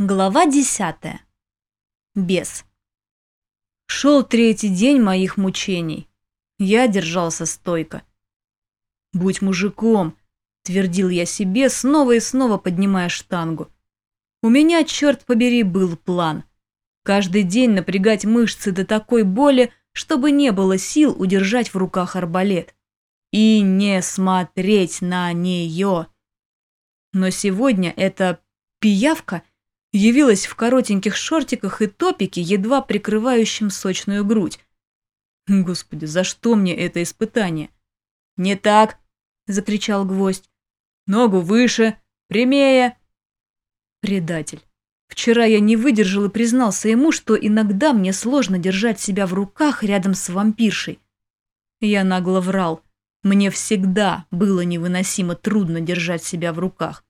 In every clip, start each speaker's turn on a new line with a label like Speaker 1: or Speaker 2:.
Speaker 1: Глава десятая. Бес.
Speaker 2: Шел третий день моих мучений. Я держался стойко. «Будь мужиком», — твердил я себе, снова и снова поднимая штангу. У меня, черт побери, был план. Каждый день напрягать мышцы до такой боли, чтобы не было сил удержать в руках арбалет. И не смотреть на нее. Но сегодня эта пиявка явилась в коротеньких шортиках и топике, едва прикрывающем сочную грудь. Господи, за что мне это испытание? «Не так!» – закричал гвоздь. «Ногу выше, прямее!» Предатель. Вчера я не выдержал и признался ему, что иногда мне сложно держать себя в руках рядом с вампиршей. Я нагло врал. Мне всегда было невыносимо трудно держать себя в руках.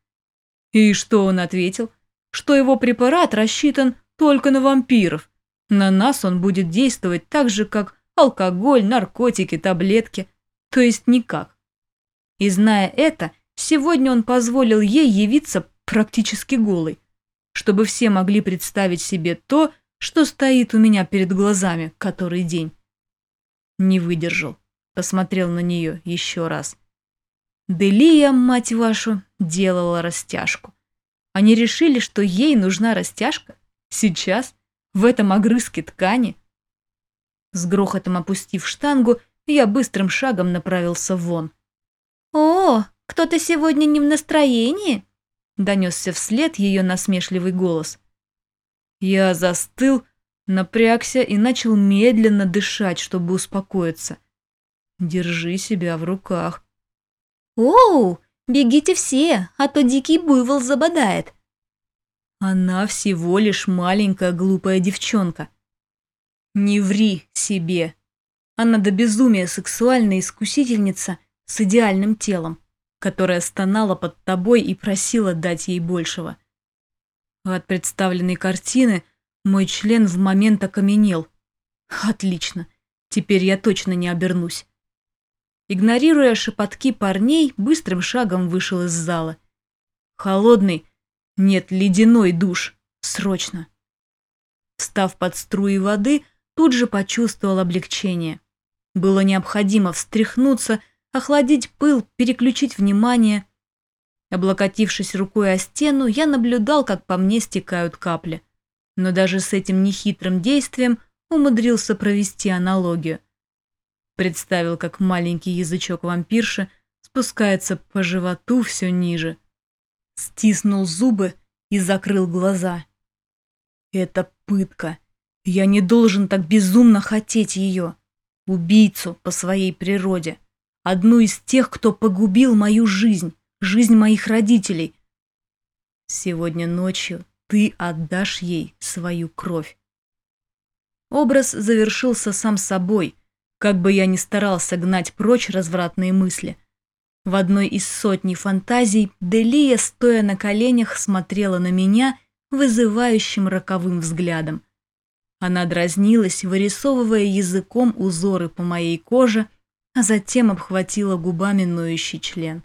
Speaker 2: И что он ответил? Что его препарат рассчитан только на вампиров. На нас он будет действовать так же, как алкоголь, наркотики, таблетки. То есть никак. И зная это, сегодня он позволил ей явиться практически голой, чтобы все могли представить себе то, что стоит у меня перед глазами который день. Не выдержал, посмотрел на нее еще раз. Делия, мать вашу, делала растяжку. Они решили, что ей нужна растяжка? Сейчас? В этом огрызке ткани? С грохотом опустив штангу, я быстрым шагом направился вон.
Speaker 1: «О, кто-то сегодня не в настроении?» Донесся вслед ее насмешливый голос.
Speaker 2: Я застыл, напрягся и начал медленно дышать, чтобы успокоиться. Держи себя в руках.
Speaker 1: «Оу, бегите все, а то дикий буйвол забодает».
Speaker 2: Она всего лишь маленькая глупая девчонка. Не ври себе. Она до безумия сексуальная искусительница с идеальным телом, которая стонала под тобой и просила дать ей большего. От представленной картины мой член в момент окаменел. Отлично, теперь я точно не обернусь. Игнорируя шепотки парней, быстрым шагом вышел из зала. Холодный, нет, ледяной душ, срочно. Встав под струи воды, тут же почувствовал облегчение. Было необходимо встряхнуться, охладить пыл, переключить внимание. Облокотившись рукой о стену, я наблюдал, как по мне стекают капли. Но даже с этим нехитрым действием умудрился провести аналогию представил, как маленький язычок вампирши спускается по животу все ниже. Стиснул зубы и закрыл глаза. Это пытка. Я не должен так безумно хотеть ее. Убийцу по своей природе. Одну из тех, кто погубил мою жизнь, жизнь моих родителей. Сегодня ночью ты отдашь ей свою кровь. Образ завершился сам собой, как бы я ни старался гнать прочь развратные мысли. В одной из сотни фантазий Делия, стоя на коленях, смотрела на меня вызывающим роковым взглядом. Она дразнилась, вырисовывая языком узоры по моей коже, а затем обхватила губами ноющий член.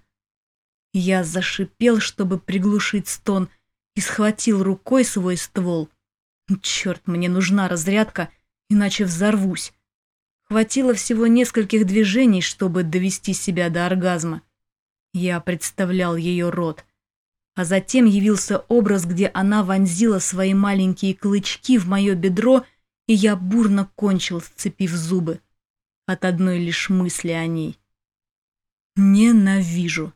Speaker 2: Я зашипел, чтобы приглушить стон, и схватил рукой свой ствол. Черт, мне нужна разрядка, иначе взорвусь. Хватило всего нескольких движений, чтобы довести себя до оргазма. Я представлял ее рот. А затем явился образ, где она вонзила свои маленькие клычки в мое бедро, и я бурно кончил, сцепив зубы. От одной лишь мысли о ней. Ненавижу.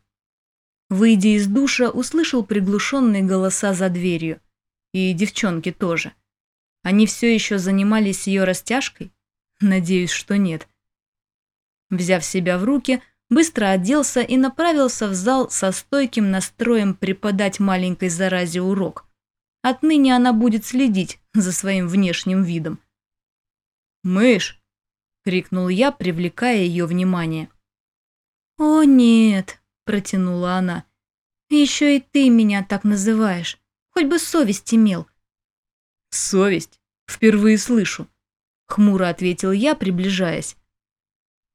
Speaker 2: Выйдя из душа, услышал приглушенные голоса за дверью. И девчонки тоже. Они все еще занимались ее растяжкой? Надеюсь, что нет. Взяв себя в руки, быстро оделся и направился в зал со стойким настроем преподать маленькой заразе урок. Отныне она будет следить за своим внешним видом. «Мышь!» — крикнул я, привлекая ее внимание.
Speaker 1: «О, нет!» — протянула она. «Еще и ты меня так называешь. Хоть бы совесть имел».
Speaker 2: «Совесть? Впервые слышу. Хмуро ответил я, приближаясь.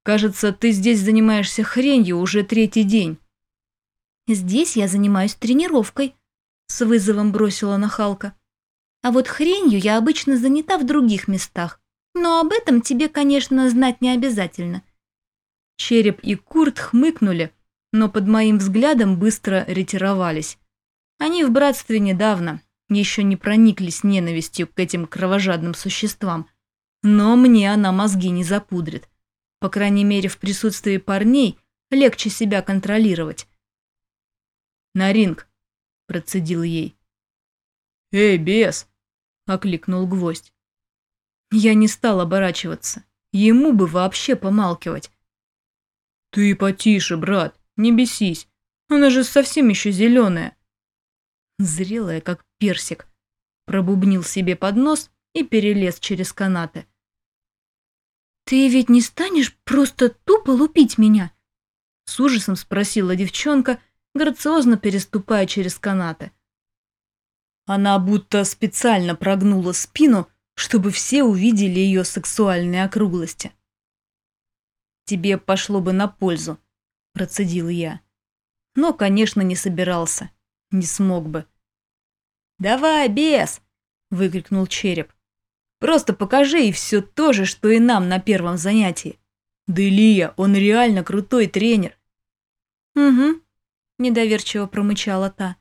Speaker 2: «Кажется, ты здесь занимаешься хренью уже третий день».
Speaker 1: «Здесь я занимаюсь тренировкой», — с вызовом бросила нахалка. А вот хренью я обычно занята в других местах. Но об этом тебе, конечно, знать не обязательно.
Speaker 2: Череп и Курт хмыкнули, но под моим взглядом быстро ретировались. Они в братстве недавно, еще не прониклись ненавистью к этим кровожадным существам. Но мне она мозги не запудрит. По крайней мере, в присутствии парней легче себя контролировать. «На ринг», – процедил ей. «Эй, бес!» – окликнул гвоздь. Я не стал оборачиваться. Ему бы вообще помалкивать. «Ты потише, брат, не бесись. Она же совсем еще зеленая». Зрелая, как персик. Пробубнил себе под нос и перелез через канаты.
Speaker 1: «Ты ведь не станешь просто тупо лупить меня?»
Speaker 2: С ужасом спросила девчонка, грациозно переступая через канаты. Она будто специально прогнула спину, чтобы все увидели ее сексуальные округлости. «Тебе пошло бы на пользу», – процедил я. Но, конечно, не собирался. Не смог бы. «Давай, бес!» – выкрикнул череп. «Просто покажи и все то же, что и нам на первом занятии. Да Илья, он реально крутой тренер».
Speaker 1: «Угу», – недоверчиво промычала та.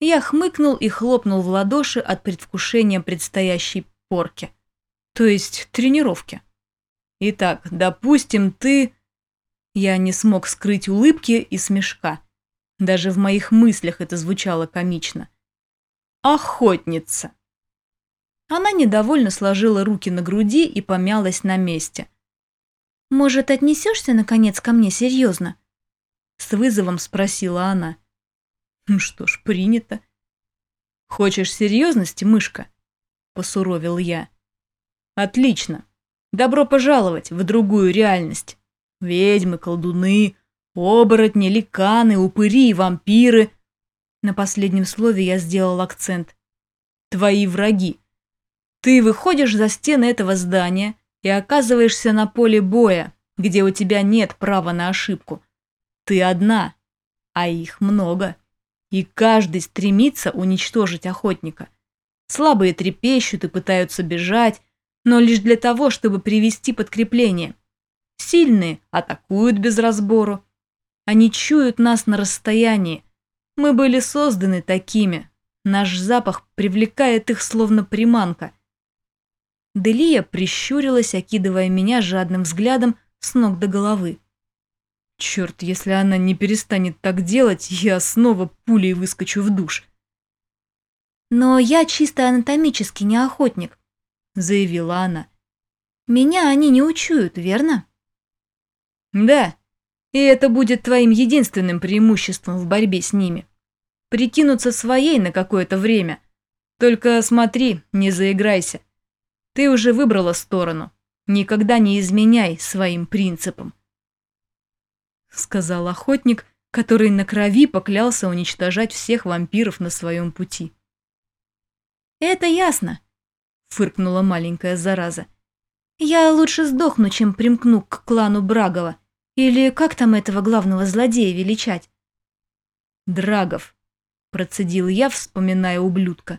Speaker 1: Я хмыкнул и хлопнул в ладоши от предвкушения предстоящей порки. То есть тренировки.
Speaker 2: Итак, допустим, ты... Я не смог скрыть улыбки и смешка. Даже в моих мыслях это звучало комично. Охотница. Она недовольно сложила руки на груди и помялась на месте.
Speaker 1: «Может, отнесешься, наконец, ко мне серьезно?»
Speaker 2: С вызовом спросила она. Ну что ж, принято. Хочешь серьезности, мышка? Посуровил я. Отлично. Добро пожаловать в другую реальность. Ведьмы, колдуны, оборотни, ликаны, упыри, вампиры. На последнем слове я сделал акцент. Твои враги. Ты выходишь за стены этого здания и оказываешься на поле боя, где у тебя нет права на ошибку. Ты одна, а их много. И каждый стремится уничтожить охотника. Слабые трепещут и пытаются бежать, но лишь для того, чтобы привести подкрепление. Сильные атакуют без разбору. Они чуют нас на расстоянии. Мы были созданы такими. Наш запах привлекает их словно приманка. Делия прищурилась, окидывая меня жадным взглядом с ног до головы. Черт, если она не перестанет так делать, я снова пулей выскочу в душ.
Speaker 1: «Но я чисто анатомически не охотник», — заявила она. «Меня они не учуют, верно?»
Speaker 2: «Да, и это будет твоим единственным преимуществом в борьбе с ними. Прикинуться своей на какое-то время. Только смотри, не заиграйся. Ты уже выбрала сторону. Никогда не изменяй своим принципам. — сказал охотник, который на крови поклялся уничтожать всех вампиров на своем пути.
Speaker 1: «Это ясно», — фыркнула маленькая зараза. «Я лучше сдохну, чем примкну к клану Брагова. Или как там этого главного злодея величать?»
Speaker 2: «Драгов», — процедил я, вспоминая ублюдка.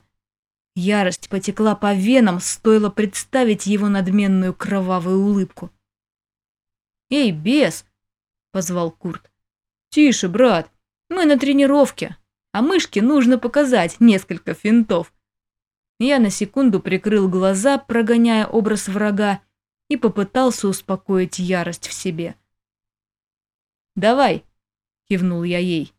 Speaker 2: Ярость потекла по венам, стоило представить его надменную кровавую улыбку. «Эй, бес, – позвал Курт. «Тише, брат, мы на тренировке, а мышке нужно показать несколько финтов». Я на секунду прикрыл глаза, прогоняя образ врага, и попытался успокоить ярость в себе. «Давай», – кивнул я ей.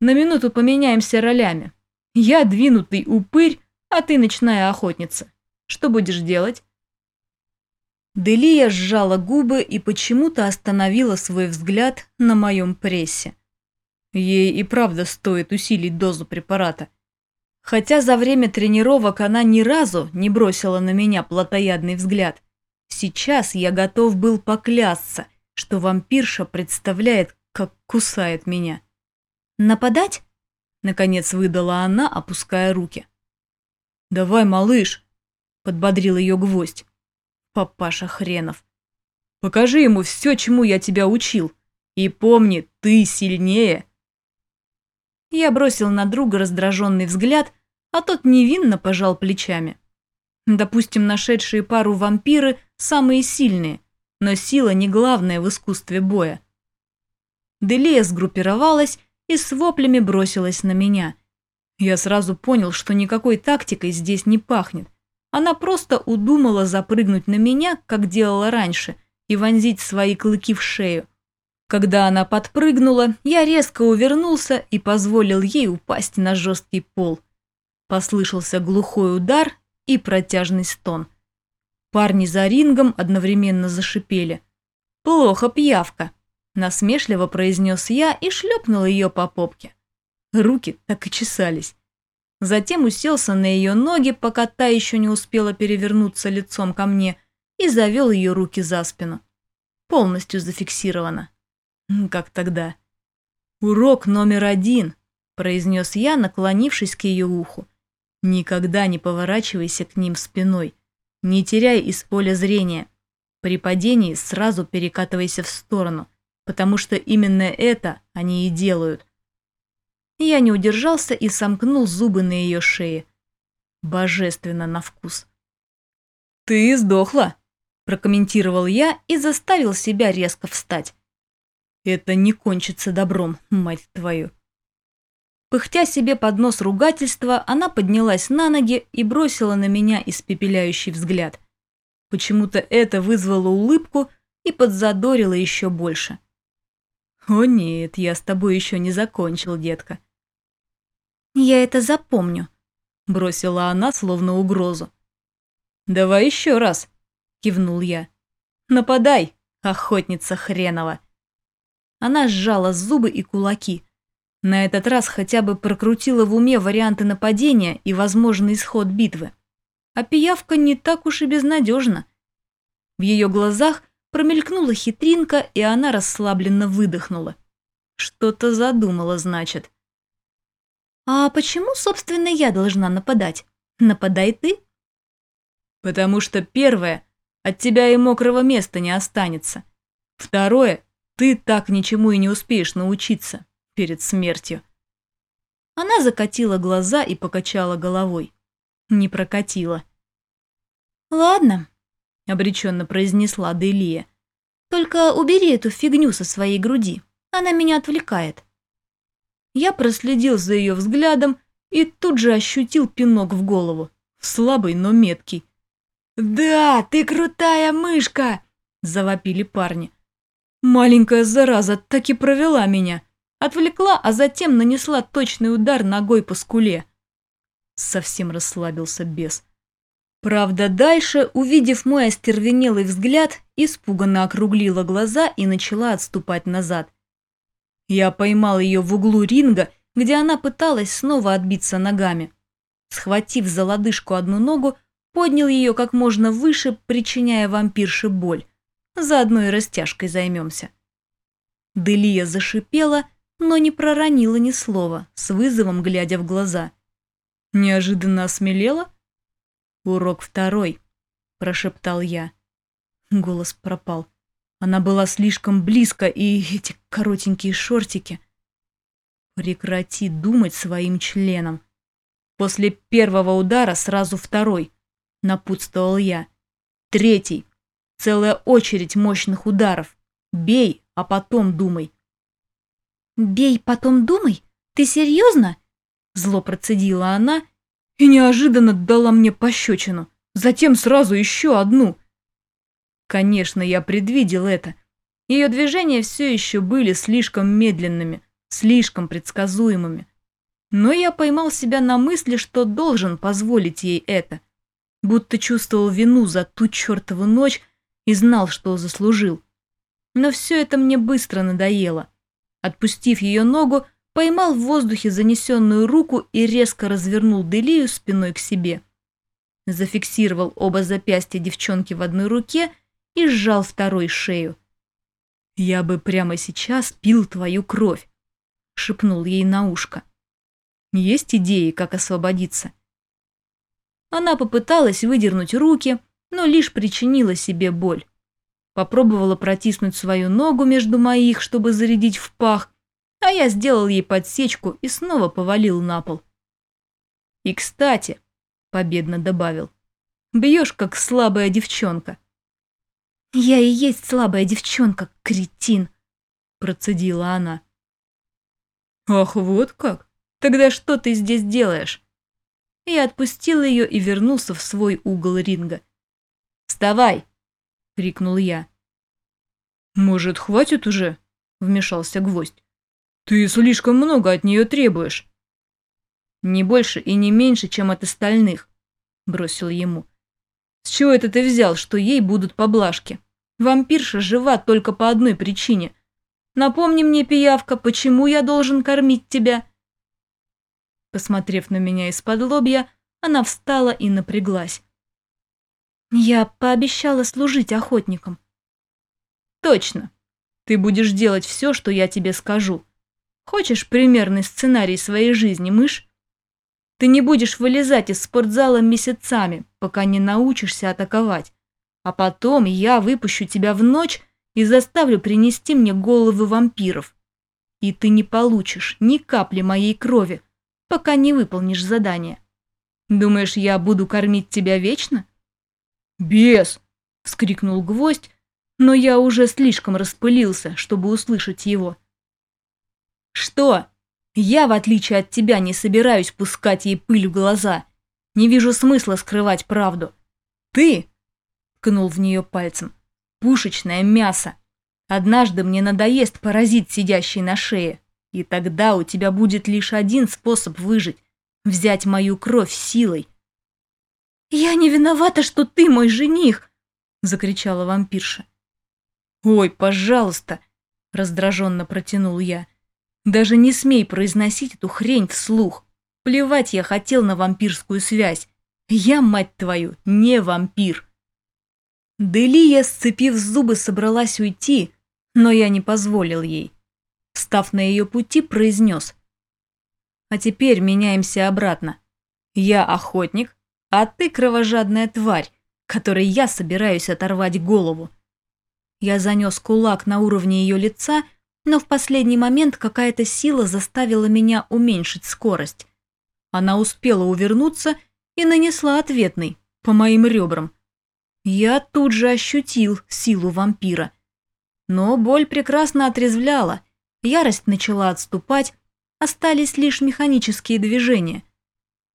Speaker 2: «На минуту поменяемся ролями. Я двинутый упырь, а ты ночная охотница. Что будешь делать?» Делия сжала губы и почему-то остановила свой взгляд на моем прессе. Ей и правда стоит усилить дозу препарата. Хотя за время тренировок она ни разу не бросила на меня плотоядный взгляд. Сейчас я готов был поклясться, что вампирша представляет, как кусает меня.
Speaker 1: «Нападать?»
Speaker 2: – наконец выдала она, опуская руки. «Давай, малыш!» – подбодрил ее гвоздь папаша хренов. Покажи ему все, чему я тебя учил. И помни, ты сильнее. Я бросил на друга раздраженный взгляд, а тот невинно пожал плечами. Допустим, нашедшие пару вампиры самые сильные, но сила не главная в искусстве боя. Делия сгруппировалась и с воплями бросилась на меня. Я сразу понял, что никакой тактикой здесь не пахнет. Она просто удумала запрыгнуть на меня, как делала раньше, и вонзить свои клыки в шею. Когда она подпрыгнула, я резко увернулся и позволил ей упасть на жесткий пол. Послышался глухой удар и протяжный стон. Парни за рингом одновременно зашипели. «Плохо пьявка», – насмешливо произнес я и шлепнул ее по попке. Руки так и чесались. Затем уселся на ее ноги, пока та еще не успела перевернуться лицом ко мне, и завел ее руки за спину. Полностью зафиксировано. Как тогда? «Урок номер один», – произнес я, наклонившись к ее уху. «Никогда не поворачивайся к ним спиной. Не теряй из поля зрения. При падении сразу перекатывайся в сторону, потому что именно это они и делают». Я не удержался и сомкнул зубы на ее шее. Божественно на вкус. «Ты сдохла», – прокомментировал я и заставил себя резко встать. Это не кончится добром, мать твою. Пыхтя себе под нос ругательства, она поднялась на ноги и бросила на меня испепеляющий взгляд. Почему-то это вызвало улыбку и подзадорило еще больше. «О нет, я с тобой еще не закончил, детка».
Speaker 1: «Я это запомню», –
Speaker 2: бросила она, словно угрозу. «Давай еще раз», – кивнул я. «Нападай, охотница хренова». Она сжала зубы и кулаки. На этот раз хотя бы прокрутила в уме варианты нападения и возможный исход битвы. А пиявка не так уж и безнадежна. В ее глазах промелькнула хитринка, и она расслабленно выдохнула. Что-то задумала, значит.
Speaker 1: «А почему, собственно, я должна нападать? Нападай ты?»
Speaker 2: «Потому что первое, от тебя и мокрого места не останется. Второе, ты так ничему и не успеешь научиться перед смертью. Она закатила глаза и покачала головой. Не прокатила.
Speaker 1: «Ладно», —
Speaker 2: обреченно произнесла Делия.
Speaker 1: «Только убери эту фигню со своей груди. Она меня отвлекает».
Speaker 2: Я проследил за ее взглядом и тут же ощутил пинок в голову. Слабый, но меткий. «Да, ты крутая мышка!» – завопили парни. Маленькая зараза так и провела меня. Отвлекла, а затем нанесла точный удар ногой по скуле. Совсем расслабился бес. Правда, дальше, увидев мой остервенелый взгляд, испуганно округлила глаза и начала отступать назад. Я поймал ее в углу ринга, где она пыталась снова отбиться ногами. Схватив за лодыжку одну ногу, поднял ее как можно выше, причиняя вампирше боль. Заодно и растяжкой займемся. Делия зашипела, но не проронила ни слова, с вызовом глядя в глаза. Неожиданно осмелела? «Урок второй», – прошептал я. Голос пропал. Она была слишком близко, и эти коротенькие шортики. Прекрати думать своим членом. После первого удара сразу второй, напутствовал я. Третий. Целая очередь мощных ударов. Бей, а потом думай.
Speaker 1: «Бей, потом думай? Ты серьезно?» Зло процедила она
Speaker 2: и неожиданно дала мне пощечину. Затем сразу еще одну. Конечно, я предвидел это. Ее движения все еще были слишком медленными, слишком предсказуемыми. Но я поймал себя на мысли, что должен позволить ей это. Будто чувствовал вину за ту чертову ночь, и знал, что заслужил. Но все это мне быстро надоело. Отпустив ее ногу, поймал в воздухе занесенную руку и резко развернул Делию спиной к себе. Зафиксировал оба запястья девчонки в одной руке и сжал второй шею. «Я бы прямо сейчас пил твою кровь», — шепнул ей на ушко. «Есть идеи, как освободиться?» Она попыталась выдернуть руки, но лишь причинила себе боль. Попробовала протиснуть свою ногу между моих, чтобы зарядить в пах, а я сделал ей подсечку и снова повалил на пол. И, кстати, победно добавил, бьешь как слабая девчонка.
Speaker 1: Я и есть слабая девчонка, кретин, процедила она.
Speaker 2: Ах, вот как? Тогда что ты здесь делаешь? Я отпустил ее и вернулся в свой угол ринга. «Вставай!» — крикнул я. «Может, хватит уже?» — вмешался гвоздь. «Ты слишком много от нее требуешь». «Не больше и не меньше, чем от остальных», — бросил ему. «С чего это ты взял, что ей будут поблажки? Вампирша жива только по одной причине. Напомни мне, пиявка, почему я должен кормить тебя?» Посмотрев на меня из-под лобья, она встала и напряглась.
Speaker 1: «Я пообещала служить охотникам».
Speaker 2: «Точно. Ты будешь делать все, что я тебе скажу. Хочешь примерный сценарий своей жизни, мышь? Ты не будешь вылезать из спортзала месяцами, пока не научишься атаковать. А потом я выпущу тебя в ночь и заставлю принести мне головы вампиров. И ты не получишь ни капли моей крови, пока не выполнишь задание. Думаешь, я буду кормить тебя вечно? Бес! вскрикнул гвоздь, но я уже слишком распылился, чтобы услышать его. Что? Я, в отличие от тебя, не собираюсь пускать ей пыль в глаза. Не вижу смысла скрывать правду. Ты, ткнул в нее пальцем, пушечное мясо. Однажды мне надоест паразит, сидящий на шее, и тогда у тебя будет лишь один способ выжить – взять мою кровь силой.
Speaker 1: «Я не виновата, что ты мой жених!» – закричала вампирша.
Speaker 2: «Ой, пожалуйста!» – раздраженно протянул я. «Даже не смей произносить эту хрень вслух. Плевать я хотел на вампирскую связь. Я, мать твою, не вампир!» Делия, сцепив зубы, собралась уйти, но я не позволил ей. Встав на ее пути, произнес. «А теперь меняемся обратно. Я охотник, а ты кровожадная тварь, которой я собираюсь оторвать голову». Я занес кулак на уровне ее лица, но в последний момент какая-то сила заставила меня уменьшить скорость. Она успела увернуться и нанесла ответный, по моим ребрам – я тут же ощутил силу вампира. Но боль прекрасно отрезвляла, ярость начала отступать, остались лишь механические движения.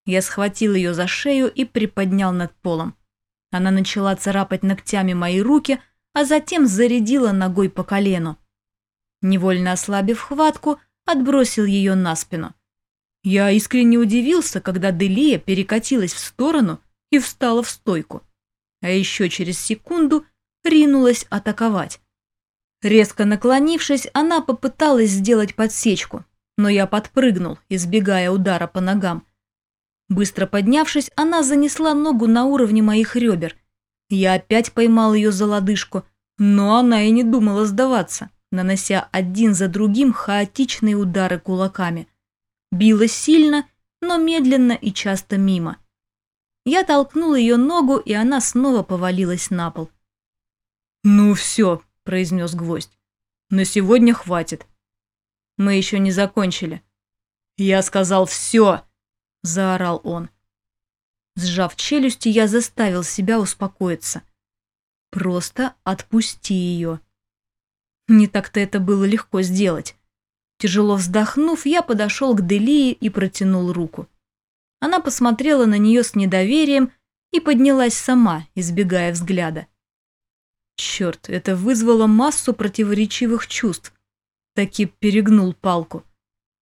Speaker 2: Я схватил ее за шею и приподнял над полом. Она начала царапать ногтями мои руки, а затем зарядила ногой по колену. Невольно ослабив хватку, отбросил ее на спину. Я искренне удивился, когда Делия перекатилась в сторону и встала в стойку а еще через секунду ринулась атаковать. Резко наклонившись, она попыталась сделать подсечку, но я подпрыгнул, избегая удара по ногам. Быстро поднявшись, она занесла ногу на уровне моих ребер. Я опять поймал ее за лодыжку, но она и не думала сдаваться, нанося один за другим хаотичные удары кулаками. Била сильно, но медленно и часто мимо. Я толкнул ее ногу, и она снова повалилась на пол. «Ну все», – произнес гвоздь. «На сегодня хватит. Мы еще не закончили». «Я сказал все», – заорал он. Сжав челюсти, я заставил себя успокоиться. «Просто отпусти ее». Не так-то это было легко сделать. Тяжело вздохнув, я подошел к Делии и протянул руку. Она посмотрела на нее с недоверием и поднялась сама, избегая взгляда. Черт, это вызвало массу противоречивых чувств. Таки перегнул палку.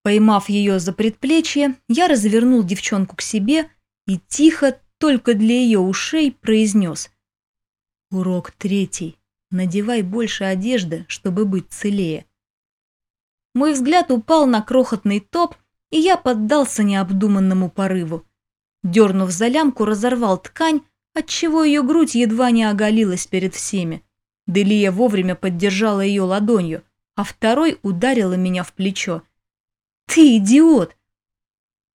Speaker 2: Поймав ее за предплечье, я развернул девчонку к себе и тихо, только для ее ушей, произнес. «Урок третий. Надевай больше одежды, чтобы быть целее». Мой взгляд упал на крохотный топ, и я поддался необдуманному порыву. Дернув за лямку, разорвал ткань, отчего ее грудь едва не оголилась перед всеми. Делия вовремя поддержала ее ладонью, а второй ударила меня в плечо. «Ты идиот!»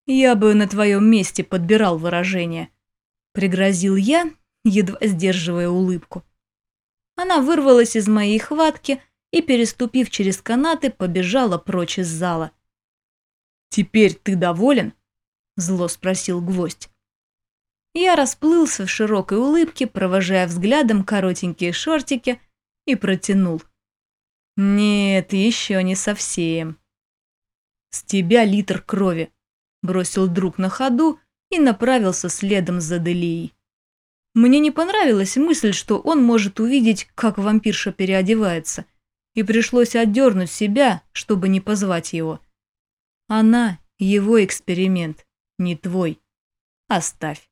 Speaker 2: «Я бы на твоем месте подбирал выражение», — пригрозил я, едва сдерживая улыбку. Она вырвалась из моей хватки и, переступив через канаты, побежала прочь из зала. «Теперь ты доволен?»
Speaker 1: Зло спросил гвоздь. Я расплылся в широкой улыбке, провожая взглядом коротенькие шортики, и протянул. «Нет, еще не совсем». «С тебя литр крови», – бросил друг на ходу и направился следом за Делией. Мне не понравилась мысль, что он может увидеть, как вампирша переодевается, и пришлось отдернуть себя, чтобы не позвать его. Она – его эксперимент, не твой. Оставь.